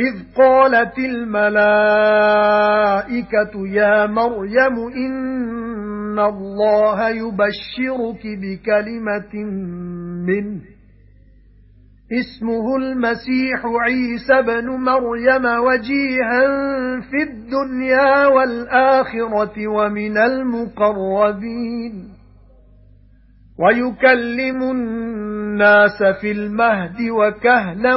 إِذْ قَالَتِ الْمَلَائِكَةُ يَا مَرْيَمُ إِنَّ اللَّهَ يُبَشِّرُكِ بِكَلِمَةٍ مِّنْهُ. اسمه المسيح عيسى بن مريم وجيها في الدنيا والآخرة ومن المقربين. ويكلم الناس في المهد وكهلا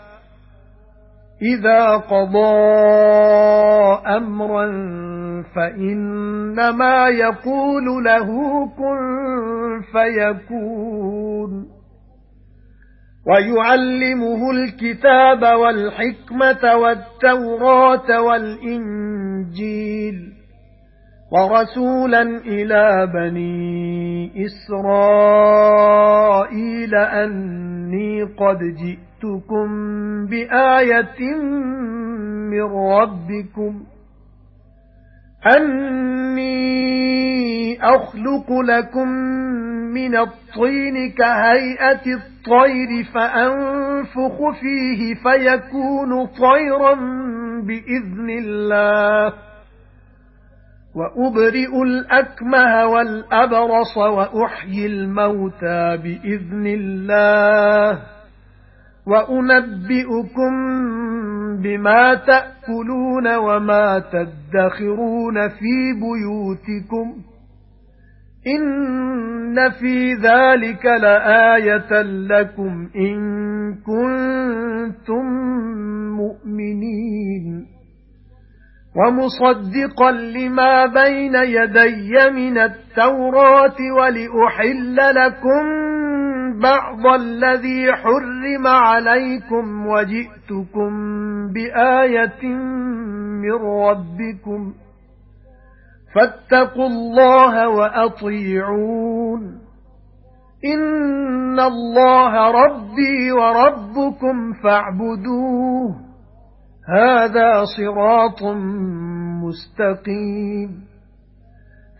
إِذَا قَضَى أَمْرًا فَإِنَّمَا يَقُولُ لَهُ كُن فَيَكُونُ. وَيُعَلِّمُهُ الْكِتَابَ وَالْحِكْمَةَ وَالتَّوْرَاةَ وَالْإِنْجِيلَ. وَرَسُولًا إِلَى بَنِي إِسْرَائِيلَ أَنِّي قَدْ جِئْتُكُم بِآيَةٍ مِّن رَّبِّكُمْ أَنِّي أَخْلُقُ لَكُم مِّنَ الطِّينِ كَهَيْئَةِ الطَّيْرِ فَأَنفُخُ فِيهِ فَيَكُونُ طَيْرًا بِإِذْنِ اللَّهِ وَأُبْرِئُ الْأَكْمَهَ وَالْأَبْرَصَ وَأُحْيِي الْمَوْتَى بِإِذْنِ اللَّهِ وَأُنَبِّئُكُم بِمَا تَأْكُلُونَ وَمَا تَدَّخِرُونَ فِي بُيُوتِكُمْ إِنَّ فِي ذَلِكَ لَآيَةً لَكُمْ إِن كُنتُم مُّؤْمِنِينَ وَمُصَدِّقًا لِمَا بَيْنَ يَدَيَّ مِنَ التَّوْرَاةِ وَلِأُحِلَّ لَكُم بَعْضَ الَّذِي حُرِّمَ عَلَيْكُمْ وَجِئْتُكُم بِآيَةٍ مِّن رَّبِّكُمْ فَاتَّقُوا اللَّهَ وَأَطِيعُونِ. إِنَّ اللَّهَ رَبِّي وَرَبُّكُمْ فَاعْبُدُوهُ. هَذَا صِرَاطٌ مُسْتَقِيمٌ.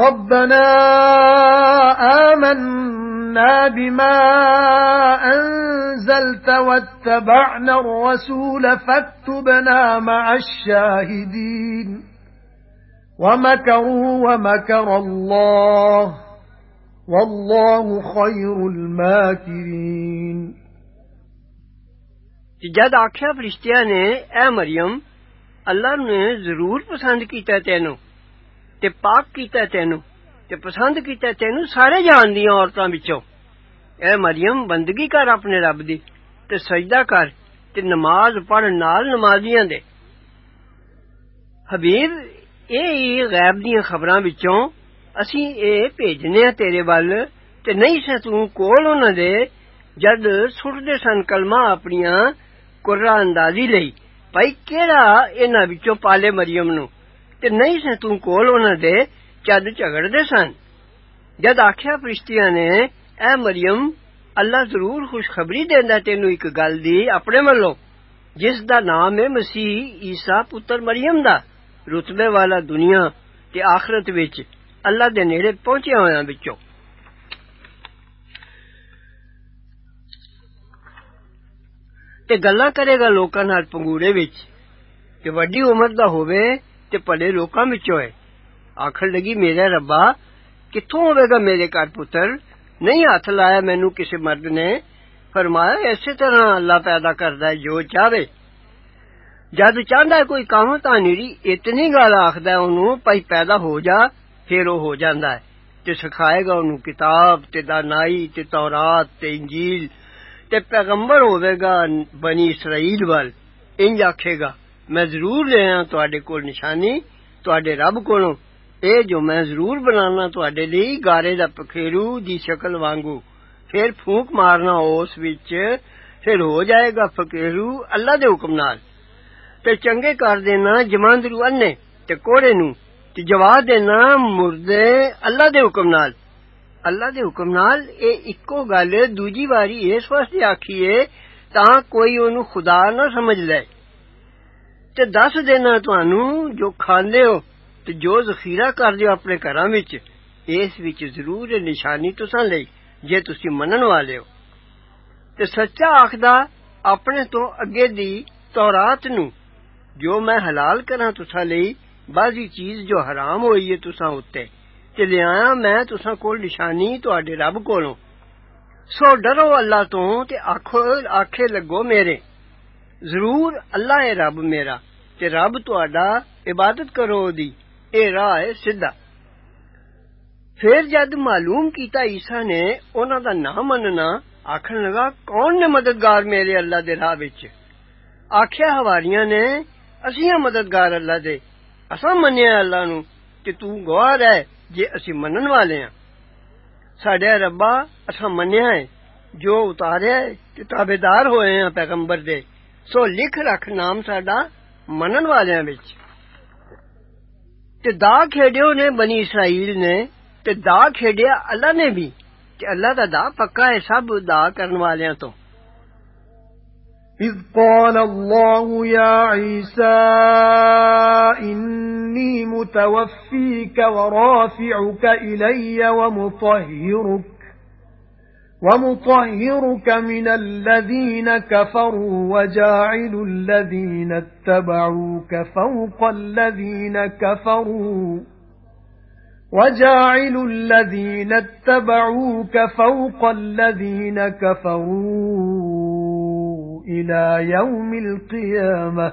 رَبَّنَا آمَنَّا بِمَا أَنزَلْتَ وَاتَّبَعْنَا الرَّسُولَ فَاكْتُبْنَا مَعَ الشَّاهِدِينَ وَمَكَرُوا وَمَكَرَ اللَّهُ وَاللَّهُ خَيْرُ الْمَاكِرِينَ. جد آخیا فرشتیاں آمريم اللهم مریم ضرور پسند کیتا ਤੇ ਪਾਕ ਕੀਤਾ ਤੈਨੂੰ ਤੇ ਪਸੰਦ ਕੀਤਾ ਤੈਨੂੰ ਸਾਰੇ ਜਹਾਨ ਦੀਆਂ ਔਰਤਾਂ ਵਿੱਚੋਂ। ਐ ਮਰੀਮ ਬੰਦਗੀ ਕਰ ਆਪਣੇ ਰੱਬ ਦੀ ਤੇ ਸਜਦਾ ਕਰ ਤੇ ਨਮਾਜ਼ ਪੜ ਨਾਲ ਨਮਾਜ਼ੀਆਂ ਦੇ। ਹਬੀਬ, ਇਹ ਹੀ ਗੈਬ ਦੀਆਂ ਖਬਰਾਂ ਵਿੱਚੋਂ ਅਸੀਂ ਇਹ ਭੇਜਨੇ ਆ ਤੇਰੇ ਵੱਲ ਤੇ ਨਹੀਂ ਸੇ ਤੂੰ ਕੋਲ ਉਹਨਾਂ ਦੇ ਜਦ ਸੁੱਟਦੇ ਸਨ ਕਲਮਾ ਆਪਣੀਆਂ ਕੁਰਰਾ ਅੰਦਾਜ਼ੀ ਲਈ। ਭਾਈ ਕਿਹੜਾ ਇਹਨਾਂ ਵਿੱਚੋਂ ਪਾਲੇ ਮਰੀਮ ਨੂੰ? ਤੇ ਨਹੀਂ ਸੇ ਤੂੰ ਕੋਲ ਉਹਨਾਂ ਦੇ ਜਦ ਝਗੜਦੇ ਸਨ ਜਦ ਆਖਿਆ ਫਰਿਸ਼ਤਿਆਂ ਨੇ ਐ ਮਰੀਮ ਅੱਲਾ ਜ਼ਰੂਰ ਖੁਸ਼ਖਬਰੀ ਦਿੰਦਾ ਤੈਨੂੰ ਇੱਕ ਗੱਲ ਦੀ ਆਪਣੇ ਵੱਲੋਂ ਜਿਸ ਦਾ ਨਾਮ ਹੈ ਮਸੀਹ ਈਸਾ ਪੁੱਤਰ ਮਰੀਮ ਦਾ ਰੁਤਬੇ ਵਾਲਾ ਦੁਨੀਆ ਤੇ ਆਖਰਤ ਵਿੱਚ ਅੱਲਾ ਦੇ ਨੇੜੇ ਪਹੁੰਚਿਆ ਹੋਇਆਂ ਵਿੱਚੋਂ ਤੇ ਗੱਲਾਂ ਕਰੇਗਾ ਲੋਕਾਂ ਨਾਲ ਪੰਗੂੜੇ ਵਿੱਚ ਤੇ ਵੱਡੀ ਉਮਰ ਦਾ ਹੋਵੇ تے پلے لوکاں وچوں ہے۔ آکھن لگی، میرے ربا، کتھوں ہوے گا میرے گھر پتر؟ نہیں ہاتھ لایا مینوں کسی مرد نے۔ فرمایا اسی طرح اللہ پیدا کردا ہے، جو چاہے جد چاہندا ہے کوئی کام، تاں نری اتنی گل آکھدا ہے اونوں پئی پیدا ہو جا، پھر او ہو جاندا ہے۔ تے سکھائے گا انہوں کتاب، تے دانائی، تے تورات، تے انجیل، تے پیغمبر ہوئے گا بنی اسرائیل وال۔ گا میں ضرور لے آ تڈے کول نشانی تڈے رب کولوں اے جو میں ضرور بنانا تڈے لئی گارے دا پخیرو دی شکل وانگو پھر پھونک مارنا اس وچ پھر ہو جائے گا پخیرو اللہ دے حکم نال تے چنگے کر دینا جماندرو انے تے کوڑے نو تے جوا دینا مردے اللہ دے حکم نال اللہ دے حکم نال اے اکو گل دوجی واری اس واسطے آکھیے تا کوئی اونوں خدا نہ سمجھ لے ਤੇ ਦੱਸ ਦੇਣਾ ਤੁਹਾਨੂੰ ਜੋ ਖਾਂਦੇ ਹੋ ਤੇ ਜੋ ਜ਼ਖੀਰਾ ਕਰਦੇ ਹੋ ਆਪਣੇ ਘਰਾਂ ਵਿੱਚ ਇਸ ਵਿੱਚ ਜ਼ਰੂਰ ਨਿਸ਼ਾਨੀ ਤੁਸਾਂ ਲਈ ਜੇ ਤੁਸੀਂ ਮੰਨਣ ਵਾਲੇ ਹੋ ਤੇ ਸੱਚਾ ਆਖਦਾ ਆਪਣੇ ਤੋਂ ਅੱਗੇ ਦੀ ਤੌਰਾਤ ਨੂੰ ਜੋ ਮੈਂ ਹਲਾਲ ਕਰਾਂ ਤੁਸਾਂ ਲਈ ਬਾਜ਼ੀ ਚੀਜ਼ ਜੋ ਹਰਾਮ ਹੋਈ ਹੈ ਤੁਸਾਂ ਉੱਤੇ ਤੇ ਲਿਆਇਆ ਮੈਂ ਤੁਸਾਂ ਕੋਲ ਨਿਸ਼ਾਨੀ ਤੁਹਾਡੇ ਰੱਬ ਕੋਲੋਂ ਸੋ ਡਰੋ ਅੱਲਾ ਤੋਂ ਤੇ ਆਖੋ ਆਖੇ ਲੱਗੋ ਮੇਰੇ ضرور اللہ ہے رب میرا تے رب تہاڈا عبادت کرو دی۔ اے راہ ہے سیدھا پھر جد معلوم کیتا عیسیٰ نے انہاں دا نام مننا، آکھن لگا، کون نے مددگار میرے اللہ دے راہ وچ؟ آکھیا حواریاں نے اسیاں مددگار اللہ دے۔ اساں منیا اللہ نو کہ تو گواہ رہے جے اسی منن والے ہاں۔ ساڈے ربا اساں منیا ہے، جو اتارے ہے تے ہوئے ہیں پیغمبر دے۔ ਸੋ ਲਿਖ ਰੱਖ ਨਾਮ ਸਾਡਾ ਮੰਨਣ ਵਾਲਿਆਂ ਵਿੱਚ ਤੇ ਦਾ ਖੇਡਿਓ ਨੇ ਬਨੀ ਇਸਰਾਈਲ ਨੇ ਤੇ ਦਾ ਖੇਡਿਆ ਅੱਲਾ ਨੇ ਵੀ ਤੇ ਅੱਲਾ ਦਾ ਦਾ ਪੱਕਾ ਹੈ ਸਭ ਦਾ ਕਰਨ ਵਾਲਿਆਂ ਤੋਂ إذ قال الله يا عيسى إني متوفيك ورافعك إلي ومطهرك ومطهرك من الذين كفروا وجاعل الذين اتبعوك فوق الذين كفروا وَجَاعِلُ الَّذِينَ اتَّبَعُوكَ فَوْقَ الَّذِينَ كَفَرُوا إِلَى يَوْمِ الْقِيَامَةِ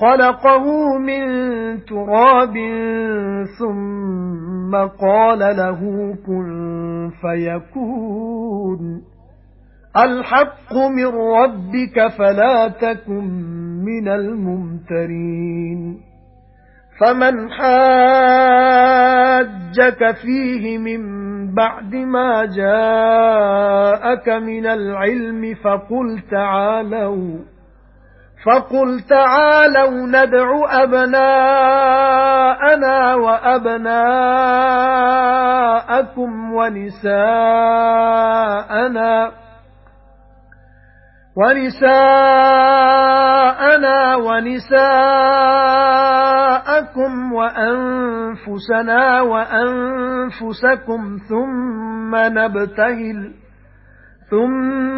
خَلَقَهُ مِنْ تُرَابٍ ثُمَّ قَالَ لَهُ كُن فَيَكُونُ. الْحَقُّ مِنْ رَبِّكَ فَلَا تَكُنْ مِنَ الْمُمْتَرِينَ. فَمَنْ حَاجَّكَ فِيهِ مِنْ بَعْدِ مَا جَاءَكَ مِنَ الْعِلْمِ فَقُلْ تَعَالَوْا فَقُلْ تَعَالَوْا نَدْعُ أَبْنَاءَنَا وَأَبْنَاءَكُمْ وَنِسَاءَنَا وَنِسَاءَنَا وَنِسَاءَكُمْ وَأَنفُسَنَا وَأَنفُسَكُمْ ثُمَّ نَبْتَهِلْ ثُمَّ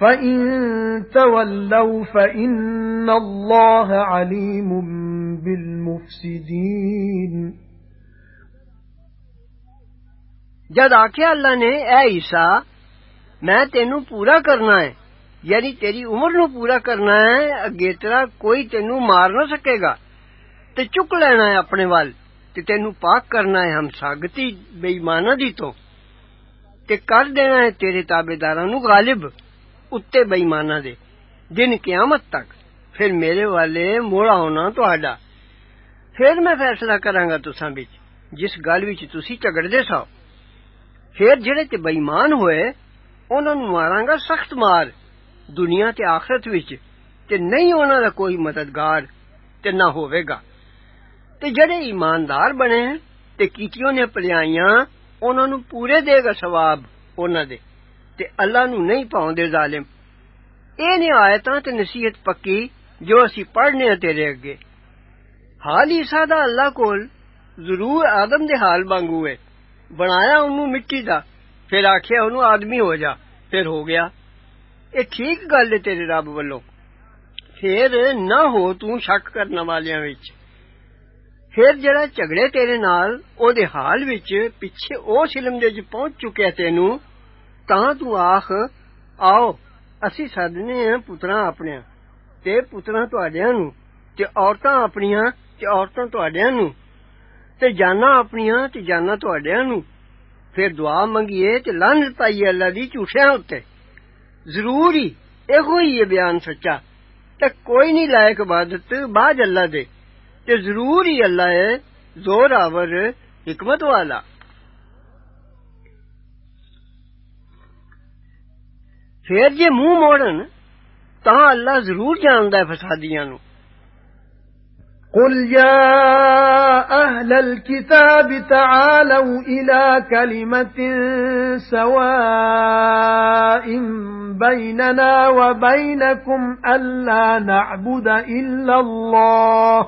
فَإِن تَوَلَّوْا فَإِنَّ اللَّهَ عَلِيمٌ بِالْمُفْسِدِينَ جد آکھیا اللہ نے اے عیسیٰ میں تینوں پورا کرنا ہے ਯਾਨੀ ਤੇਰੀ ਉਮਰ ਨੂੰ ਪੂਰਾ ਕਰਨਾ ਹੈ ਅੱਗੇ ਤੇਰਾ ਕੋਈ ਤੈਨੂੰ ਮਾਰ ਨਾ ਸਕੇਗਾ ਤੇ ਚੁੱਕ ਲੈਣਾ ਹੈ ਆਪਣੇ ਵੱਲ ਤੇ ਤੈਨੂੰ ਪਾਕ ਕਰਨਾ ਹੈ ਹਮਸਾਗਤੀ ਬੇਈਮਾਨਾਂ ਦੀ ਤੋਂ ਤੇ ਕਰ ਦੇਣਾ ਹੈ ਤੇਰੇ ਤਾਬੇਦਾਰਾਂ ਨੂੰ ਗਾਲਿਬ ਉੱਤੇ ਬੇਈਮਾਨਾਂ ਦੇ ਦਿਨ ਕਿਆਮਤ ਤੱਕ ਫਿਰ ਮੇਰੇ ਵਾਲੇ ਮੋੜਾ ਹੋਣਾ ਤੁਹਾਡਾ ਫਿਰ ਮੈਂ ਫੈਸਲਾ ਕਰਾਂਗਾ ਤੁਸਾਂ ਵਿੱਚ ਜਿਸ ਗੱਲ ਵਿੱਚ ਤੁਸੀਂ ਝਗੜਦੇ ਸੋ ਫਿਰ ਜਿਹੜੇ ਤੇ ਬੇਈਮਾਨ ਹੋਏ ਉਹਨਾਂ ਨੂੰ ਮਾਰਾਂਗਾ ਸਖਤ ਮਾਰ ਦੁਨੀਆ ਤੇ ਆਖਰਤ ਵਿੱਚ ਤੇ ਨਹੀਂ ਉਹਨਾਂ ਦਾ ਕੋਈ ਮਦਦਗਾਰ ਤੇ ਨਾ ਹੋਵੇਗਾ ਤੇ ਜਿਹੜੇ ਇਮਾਨਦਾਰ ਬਣੇ ਤੇ ਕੀਤੀਆਂ ਨੇ ਭਲਾਈਆਂ ਉਹਨਾਂ ਨੂੰ ਪੂਰੇ ਦੇਗਾ ਸਵਾਬ ਉਹਨਾਂ ਦੇ تے اللہ نو نہیں پاؤندے ظالم انہاں آیتاں تے نصیحت پکی جو اسی پڑھنے ہیں تیرے اگے حال ہی سادہ اللہ کول ضرور آدم دے حال وانگو ہے بنایا انہوں مٹی دا پھر آکھیا انہوں آدمی ہو جا پھر ہو گیا اے ٹھیک گل ہے تیرے رب والوں پھر نہ ہو تو شک کرنے والیاں وچ پھر جڑا جھگڑے تیرے نال أو دے حال وچ پیچھے أو علم دے وچ پہنچ چکیا تینوں ਤਾਂ ਤੂੰ ਆਖ ਆਓ ਅਸੀਂ ਸੱਦਨੇ ਆ ਪੁੱਤਰਾਂ ਆਪਣਿਆਂ ਤੇ ਪੁੱਤਰਾਂ ਤੁਹਾਡਿਆਂ ਨੂੰ ਤੇ ਔਰਤਾਂ ਆਪਣੀਆਂ ਤੇ ਔਰਤਾਂ ਤੁਹਾਡਿਆਂ ਨੂੰ ਤੇ ਜਾਨਾਂ ਆਪਣੀਆਂ ਤੇ ਜਾਨਾਂ ਤੁਹਾਡਿਆਂ ਨੂੰ ਫਿਰ ਦੁਆ ਮੰਗੀਏ ਤੇ ਲਾਨਤ ਪਾਈਏ ਅੱਲਾ ਦੀ ਝੂਠਿਆਂ ਉੱਤੇ ਜ਼ਰੂਰ ਹੀ ਇਹੋ ਹੀ ਇਹ ਬਿਆਨ ਸੱਚਾ ਤੇ ਕੋਈ ਨਹੀਂ ਲਾਇਕ ਇਬਾਦਤ ਬਾਜ ਅੱਲਾ ਦੇ ਤੇ ਜ਼ਰੂਰ ਹੀ ਅੱਲਾ ਹੈ ਜ਼ੋਰਾਵਰ ਹਕਮਤ ਵਾਲਾ پھر جے منہ موڑن تاں اللہ ضرور جاندا ہے فسادیاں نو قل يا أهل الكتاب تعالوا إلى كلمة سواء بيننا وبينكم ألا نعبد إلا الله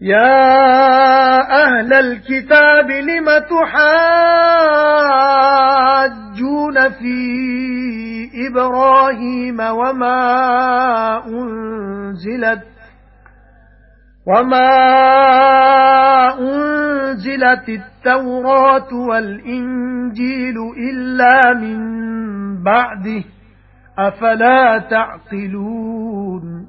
يا أهل الكتاب لم تحاجون في إبراهيم وما أنزلت وَمَا أُنْزِلَتِ التَّوْرَاةُ وَالْإِنْجِيلُ إِلَّا مِنْ بَعْدِهِ أَفَلَا تَعْقِلُونَ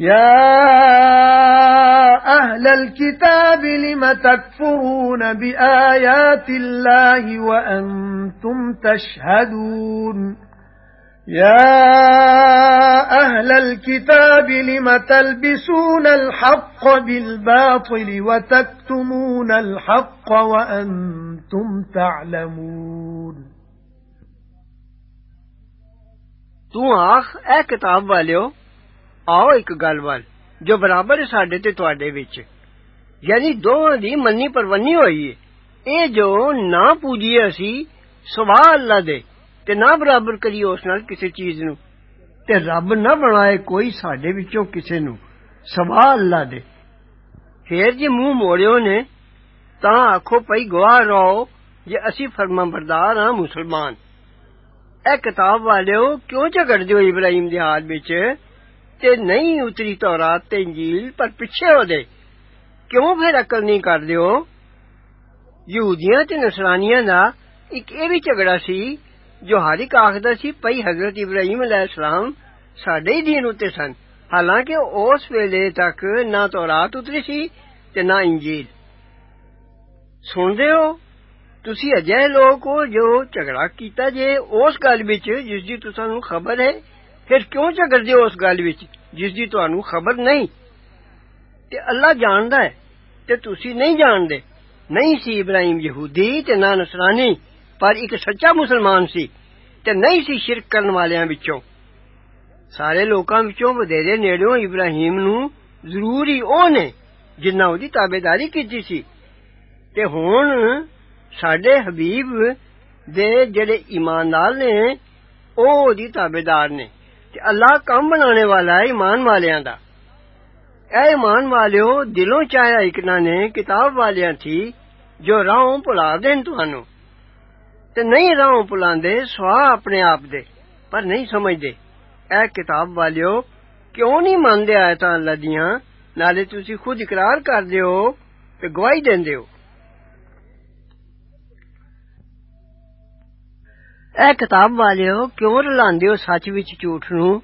يا أهل الكتاب لم تكفرون بآيات الله وأنتم تشهدون؟ يا أهل الكتاب لم تلبسون الحق بالباطل وتكتمون الحق وأنتم تعلمون؟ تو آخ اے کتاب والیو ਆਓ ਇੱਕ ਗੱਲ ਵੱਲ ਜੋ ਬਰਾਬਰ ਹੈ ਸਾਡੇ ਤੇ ਤੁਹਾਡੇ ਵਿੱਚ ਯਾਨੀ ਦੋਵਾਂ ਦੀ ਮੰਨੀ ਪਰਵੰਨੀ ਹੋਈ ਹੈ ਇਹ ਜੋ ਨਾ ਪੂਜੀਏ ਅਸੀਂ ਸਵਾ ਅੱਲਾ ਦੇ ਤੇ ਨਾ ਬਰਾਬਰ ਕਰੀਏ ਉਸ ਨਾਲ ਕਿਸੇ ਚੀਜ਼ ਨੂੰ ਤੇ ਰੱਬ ਨਾ ਬਣਾਏ ਕੋਈ ਸਾਡੇ ਵਿੱਚੋਂ ਕਿਸੇ ਨੂੰ ਸਵਾ ਅੱਲਾ ਦੇ ਫੇਰ ਜੇ ਮੂੰਹ ਮੋੜਿਓ ਨੇ ਤਾਂ ਆਖੋ ਭਈ ਗਵਾਹ ਰਹੋ ਜੇ ਅਸੀਂ ਫਰਮਾਬਰਦਾਰ ਹਾਂ ਮੁਸਲਮਾਨ ਇਹ ਕਿਤਾਬ ਵਾਲਿਓ ਕਿਉਂ ਝਗੜਦੇ ਹੋ ਇਬਰਾਹੀਮ ਦੇ ਹਾਲ ਵਿੱਚ تے نہیں اتری تو رات تے انجیل پر پیچھے ہو دے۔ کیوں پھر عقل نہیں کر دیو؟ یہودیاں تے نصرانیاں دا ایک اے جھگڑا سی جو ہر ایک آکھدا سی پئی حضرت ابراہیم علیہ السلام ساڈے دین اتے سن۔ حالانکہ اس ویلے تک نہ تورات اتری سی تے نہ انجیل۔ سن دے ہو؟ تسی اجے لوگ ہو جو جھگڑا کیتا جے، اس گل وچ جس دی تساں خبر ہے۔ پھر کیوں جھگڑدے ہو اس گل وچ جس دی تانوں خبر نہیں تے اللہ جاندا ہے تے تسی نہیں جاندے نہیں سی ابراہیم یہودی تے نہ نصرانی پر ایک سچا مسلمان سی تے نہیں سی شرک کرن والیاں وچوں سارے لوکاں وچوں ودیرے نیڑیوں ابراہیم نو ضرور ہی أو نے جنہ اودی تابعداری کیتی سی تے ہن ساڈے حبیب دے جڑے ایماندار نے أو دی تابعدار نے کہ اللہ کام بنانے والا ہے ایمان والیاں دا اے ایمان والیو دلوں چاہیا اکنا نے کتاب والیاں تھی جو راہوں پلا دین تانوں تے نہیں راہوں پلاندے سوا اپنے آپ دے پر نہیں سمجھ دے اے کتاب والیو کیوں نہیں ماندے آیتاں اللہ دیاں نالے تسی خود اقرار کردے ہو تے گواہی دیندے ਐ ਕਿਤਾਬ ਵਾਲਿਓ ਕਿਉਂ ਰਲਾਉਂਦੇ ਹੋ ਸੱਚ ਵਿੱਚ ਝੂਠ ਨੂੰ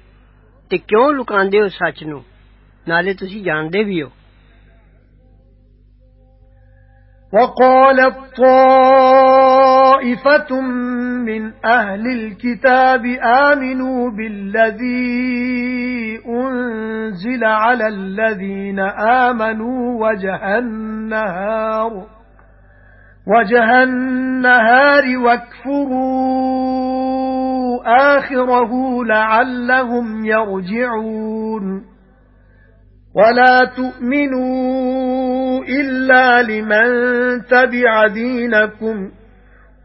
ਤੇ ਕਿਉਂ ਲੁਕਾਉਂਦੇ ਹੋ ਸੱਚ ਨੂੰ ਨਾਲੇ ਤੁਸੀਂ ਜਾਣਦੇ ਵੀ ਹੋ وقالت طائفة من أهل الكتاب آمنوا بالذي أنزل على الذين آمنوا وجه النهار وجه النهار واكفروا آخره لعلهم يرجعون ولا تؤمنوا إلا لمن تبع دينكم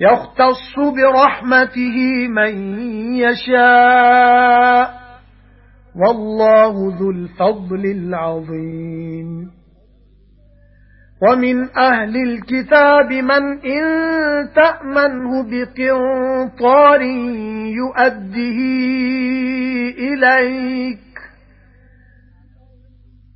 يَخْتَصُّ بِرَحْمَتِهِ مَن يَشَاءُ وَاللَّهُ ذُو الْفَضْلِ الْعَظِيمِ. وَمِنْ أَهْلِ الْكِتَابِ مَنْ إِن تَأْمَنْهُ بِقِنطَارٍ يُؤَدِّهِ إِلَيْكَ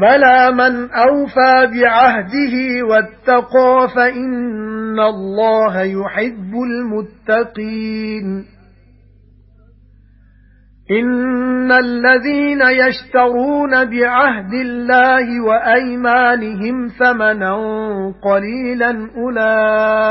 بَلَى مَنْ أَوْفَى بِعَهْدِهِ وَاتَّقَى فَإِنَّ اللَّهَ يُحِبُّ الْمُتَّقِينَ. إِنَّ الَّذِينَ يَشْتَرُونَ بِعَهْدِ اللَّهِ وَأَيْمَانِهِمْ ثَمَنًا قَلِيلًا أُولَئِكَ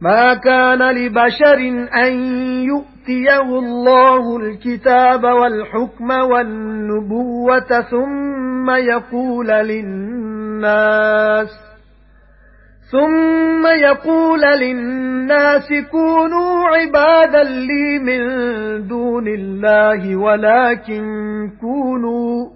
مَا كَانَ لِبَشَرٍ أَن يُؤْتِيَهُ اللَّهُ الْكِتَابَ وَالْحُكْمَ وَالنُّبُوَّةَ ثُمَّ يَقُولَ لِلنَّاسِ ثُمَّ يَقُولَ لِلنَّاسِ كُونُوا عِبَادًا لِّي مِن دُونِ اللَّهِ وَلَكِن كُونُوا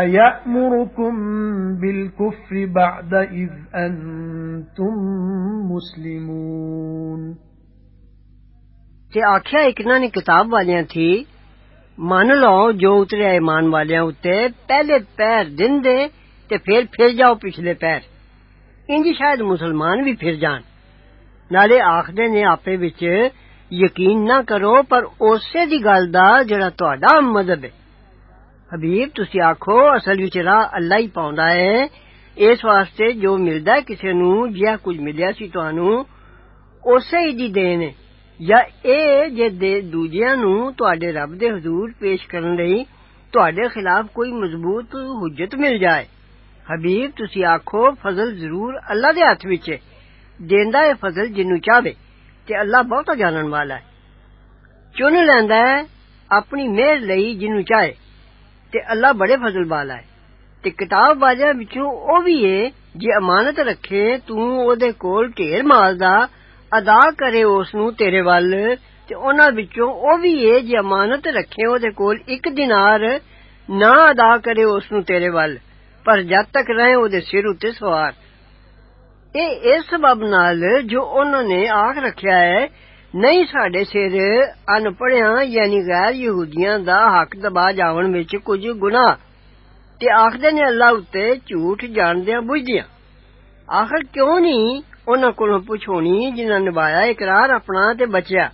أَيَأْمُرُكُمْ بِالْكُفْرِ بَعْدَ إِذْ أَنْتُمْ مُسْلِمُونَ تے آکھیا اکنا نے کتاب والیاں تھی، مان لو جو اترے ایمان والیاں اتے پہلے پیر دن دے تے پھر پھر جاؤ پچھلے پیر۔ انج شاید مسلمان بھی پھر جان۔ نالے آخدے نے آپے وچ یقین نہ کرو، پر اوسے دی گل دا جڑا تہاڈا مذہب ہے۔ ਹੈ ਹਬੀਬ ਤੁਸੀਂ ਆਖੋ ਅਸਲ ਵਿੱਚ ਰਾਹ ਅੱਲਾ ਹੀ ਪਾਉਂਦਾ ਹੈ ਇਸ ਵਾਸਤੇ ਜੋ ਮਿਲਦਾ ਕਿਸੇ ਨੂੰ ਜਿਹਾ ਕੁਝ ਮਿਲਿਆ ਸੀ ਤੁਹਾਨੂੰ ਉਸੇ ਹੀ ਦੀ ਦੇਣ ਹੈ ਜਾਂ ਇਹ ਜੇ ਦੇ ਦੂਜਿਆਂ ਨੂੰ ਤੁਹਾਡੇ ਰੱਬ ਦੇ ਹਜ਼ੂਰ ਪੇਸ਼ ਕਰਨ ਲਈ ਤੁਹਾਡੇ ਖਿਲਾਫ ਕੋਈ ਮਜ਼ਬੂਤ ਹੁਜਤ ਮਿਲ ਜਾਏ ਹਬੀਬ ਤੁਸੀਂ ਆਖੋ ਫਜ਼ਲ ਜ਼ਰੂਰ ਅੱਲਾ ਦੇ ਹੱਥ ਵਿੱਚ ਹੈ ਦੇਂਦਾ ਹੈ ਫਜ਼ਲ ਜਿੰਨੂੰ ਚਾਹਵੇ ਤੇ ਅੱਲਾ ਬਹੁਤਾ ਜਾਣਨ ਵਾਲਾ ਹੈ ਚੁਣ ਲੈਂਦਾ ਹੈ ਆਪਣੀ ਮਿਹਰ ਲਈ ਜਿੰਨੂੰ ਚਾਹੇ تے اللہ بڑے فضل والا ہے۔ تے کتاب والیاں وچوں او بھی ہے، جے امانت رکھے، توں اودے کول ڈھیر مال دا ادا کرے اس نو تیرے ول۔ تے انہاں وچوں او بھی ہے، جے امانت رکھے اودے کول ایک دینار نہ ادا کرے اس نو تیرے ول۔ پر جد تک رہے اودے سر اُتے سوار۔ اے اس سبب نال جو انہوں نے آکھ رکھیا ہے ਨਹੀਂ ਸਾਡੇ ਸਿਰ ਅਨਪੜਿਆਂ ਯਾਨੀ ਗੈਰ ਯਹੂਦੀਆਂ ਦਾ ਹੱਕ ਦਬਾ ਜਾਵਣ ਵਿੱਚ ਕੁਝ ਗੁਨਾਹ ਤੇ ਆਖਦੇ ਨੇ ਅੱਲਾ ਉੱਤੇ ਝੂਠ ਜਾਣਦਿਆਂ ਬੁੱਝਦਿਆਂ ਆਖਰ ਕਿਉਂ ਨਹੀਂ ਉਹਨਾਂ ਕੋਲੋਂ ਪੁੱਛੋਣੀ ਜਿਨ੍ਹਾਂ ਨਿਭਾਇਆ ਇਕਰਾਰ ਆਪਣਾ ਤੇ ਬਚਿਆ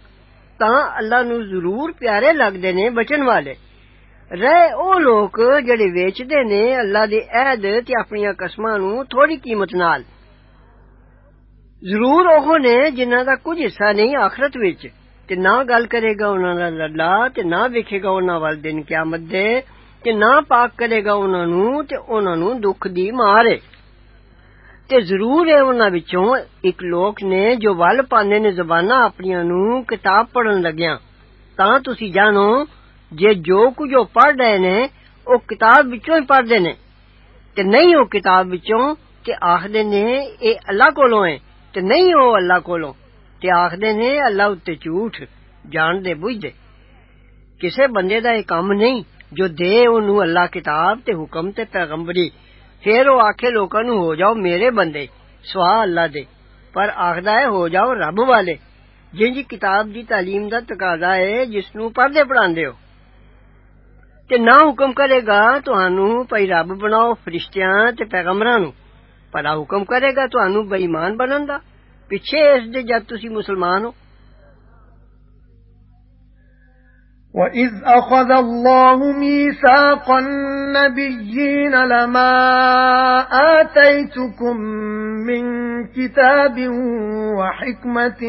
ਤਾਂ ਅੱਲਾ ਨੂੰ ਜ਼ਰੂਰ ਪਿਆਰੇ ਲੱਗਦੇ ਨੇ ਬਚਣ ਵਾਲੇ ਰਹਿ ਉਹ ਲੋਕ ਜਿਹੜੇ ਵੇਚਦੇ ਨੇ ਅੱਲਾ ਦੇ ਅਹਿਦ ਤੇ ਆਪਣੀਆਂ ਕਸਮਾਂ ਨੂੰ ਥੋੜੀ ਕੀਮਤ ਨਾਲ ਜ਼ਰੂਰ ਉਹ ਨੇ ਜਿਨ੍ਹਾਂ ਦਾ ਕੁਝ ਹਿੱਸਾ ਨਹੀਂ ਆਖਰਤ ਵਿੱਚ ਤੇ ਨਾ ਗੱਲ ਕਰੇਗਾ ਉਹਨਾਂ ਦਾ ਲੱਲਾ ਤੇ ਨਾ ਵੇਖੇਗਾ ਉਹਨਾਂ ਵੱਲ ਦਿਨ ਕਿਆਮਤ ਦੇ ਤੇ ਨਾ ਪਾਕ ਕਰੇਗਾ ਉਹਨਾਂ ਨੂੰ ਤੇ ਉਹਨਾਂ ਨੂੰ ਦੁੱਖ ਦੀ ਮਾਰ ਹੈ ਤੇ ਜ਼ਰੂਰ ਹੈ ਉਹਨਾਂ ਵਿੱਚੋਂ ਇੱਕ ਲੋਕ ਨੇ ਜੋ ਵੱਲ ਪਾਉਂਦੇ ਨੇ ਜ਼ਬਾਨਾਂ ਆਪਣੀਆਂ ਨੂੰ ਕਿਤਾਬ ਪੜਨ ਲੱਗਿਆਂ ਤਾਂ ਤੁਸੀਂ ਜਾਣੋ ਜੇ ਜੋ ਕੁਝ ਉਹ ਪੜ ਰਹੇ ਨੇ ਉਹ ਕਿਤਾਬ ਵਿੱਚੋਂ ਹੀ ਪੜਦੇ ਨੇ ਤੇ ਨਹੀਂ ਉਹ ਕਿਤਾਬ ਵਿੱਚੋਂ ਤੇ ਆਖਦੇ ਨੇ ਇਹ ਅੱਲਾ ਕੋਲੋਂ ਹੈ تے نہیں او اللہ کولوں تے آکھدے نے اللہ اُتے جھوٹ جان دے بوجھ دے کسے بندے دا اے کم نہیں جو دے اونوں اللہ کتاب تے حکم تے پیغمبری پھر او آکھے لوکاں نوں ہو جاؤ میرے بندے سوا اللہ دے پر آکھدا اے ہو جاؤ رب والے جن جی کتاب دی تعلیم دا تقاضا اے جس نوں پڑھدے پڑھاندے ہو تے نہ حکم کرے گا تانوں پئی رب بناؤ فرشتیاں تے پیغمبراں نوں ਭਲਾ ਹੁਕਮ ਕਰੇਗਾ ਤੁਹਾਨੂੰ ਬੇਈਮਾਨ ਬਣਨ ਦਾ ਪਿੱਛੇ ਇਸ ਦੇ ਜਦ ਤੁਸੀਂ ਮੁਸਲਮਾਨ ਹੋ وَإِذْ أَخَذَ اللَّهُ مِيثَاقَ النَّبِيِّينَ لَمَا آتَيْتُكُم مِّن كِتَابٍ وَحِكْمَةٍ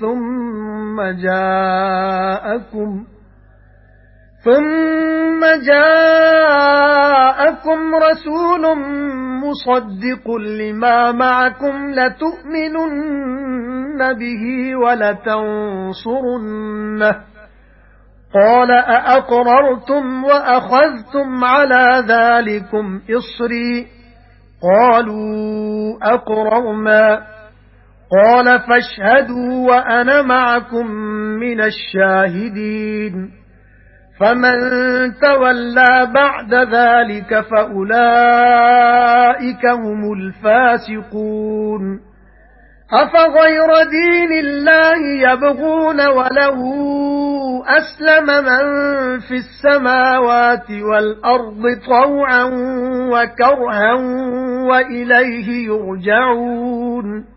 ثُمَّ جَاءَكُمْ ثُمَّ جَاءَكُمْ رَسُولٌ مُصَدِّقٌ لِمَا مَعَكُمْ لَتُؤْمِنُنَّ بِهِ وَلَتَنصُرُنَّهُ. قَالَ أَأَقْرَرْتُمْ وَأَخَذْتُمْ عَلَى ذَلِكُمْ إِصْرِي؟ قَالُوا أَقْرَرْنَا. قَالَ فَاشْهَدُوا وَأَنَا مَعَكُمْ مِنَ الشَّاهِدِينَ. فَمَن تَوَلَّى بَعْدَ ذَلِكَ فَأُولَئِكَ هُمُ الْفَاسِقُونَ. أَفَغَيْرَ دِينِ اللَّهِ يَبْغُونَ وَلَهُ أَسْلَمَ مَن فِي السَّمَاوَاتِ وَالْأَرْضِ طَوْعًا وَكَرْهًا وَإِلَيْهِ يُرْجَعُونَ.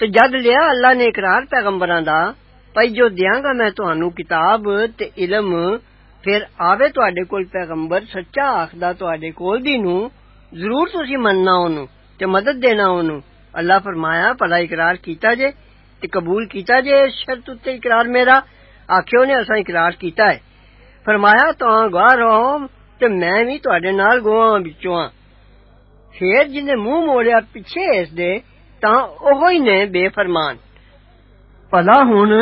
تے جد لیا اللہ نے اقرار پیغمبراں دا پئی جو دیاں گا میں تانوں کتاب تے علم، پھر آوے تواڈے کول پیغمبر سچا آکھدا تواڈے کول دی نو ضرور تسی مننا اونوں تے مدد دینا اونوں اللہ فرمایا پلا اقرار کیتا جے تے قبول کیتا جے، شرط تے اقرار میرا۔ آکھیو نے اساں اقرار کیتا ہے۔ فرمایا، تاں گواہ رہو تے میں بھی تواڈے نال گواہ وچوں ہاں۔ پھر جن موڑیا منہ پیچھے اس دے ਤਾਂ ਉਹ ਹੀ ਨੇ ਬੇਫਰਮਾਨ ਭਲਾ ਹੁਣ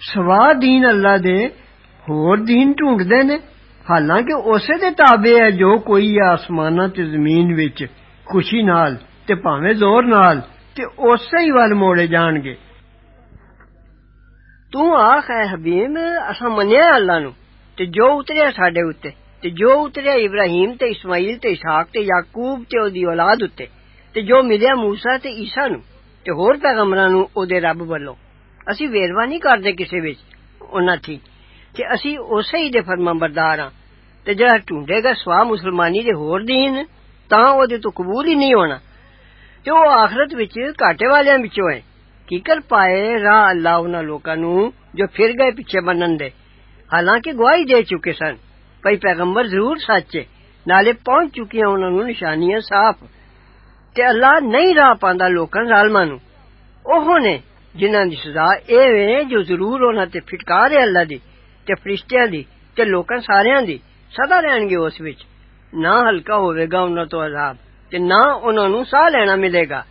ਸਵਾ ਦੀਨ ਅੱਲਾ ਦੇ ਹੋਰ ਦੀਨ ਢੂੰਡਦੇ ਨੇ ਹਾਲਾਂਕਿ ਉਸੇ ਦੇ ਤਾਬੇ ਹੈ ਜੋ ਕੋਈ ਆਸਮਾਨਾਂ ਤੇ ਜ਼ਮੀਨ ਵਿੱਚ ਖੁਸ਼ੀ ਨਾਲ ਤੇ ਭਾਵੇਂ ਜ਼ੋਰ ਨਾਲ ਤੇ ਉਸੇ ਹੀ ਵੱਲ ਮੋੜੇ ਜਾਣਗੇ ਤੂੰ ਆਖ ਹੈ ਹਬੀਬ ਅਸਾਂ ਮੰਨਿਆ ਅੱਲਾ ਨੂੰ ਤੇ ਜੋ ਉਤਰਿਆ ਸਾਡੇ ਉੱਤੇ ਤੇ ਜੋ ਉਤਰਿਆ ਇਬਰਾਹੀਮ ਤੇ ਇਸਮਾਈਲ ਤੇ ਇਸਾਕ ਤੇ ਯਾਕੂਬ ਤੇ ਉਹਦੀ ਔਲਾਦ ਉੱਤੇ تے جو ملیا موسا تے عیسا نو تے ہور پیغمبراں نو او دے رب والوں اسی ویروا نہیں کردے کسے وچ انہاں تھی تے اسی اوسے ہی دے فرمانبردار ہاں تے جڑا ٹونڈے گا سوا مسلمانی دے ہور دین تاں او دے تو قبول ہی نہیں ہونا تے او آخرت وچ کاٹے والیاں وچوں ہے کیکر پائے راہ اللہ انہاں لوکاں نو جو پھر گئے پیچھے بنن دے حالانکہ گواہی دے چکے سن بھائی پیغمبر ضرور سچے نالے پہنچ چکی ہیں انہوں نے نشانیاں صاف تے اللہ نہیں راہ پاندا لوکاں ظالماں نو اوہ نے جنہاں دی سزا اے وے جو ضرور انہاں تے پھٹکار ہے اللہ دی تے فرشتیاں دی تے لوکاں ساریاں دی سدا رہن گے اس وچ۔ نہ ہلکا ہوے گا انہاں تو عذاب تے نہ انہاں نو ساہ لینا ملے گا۔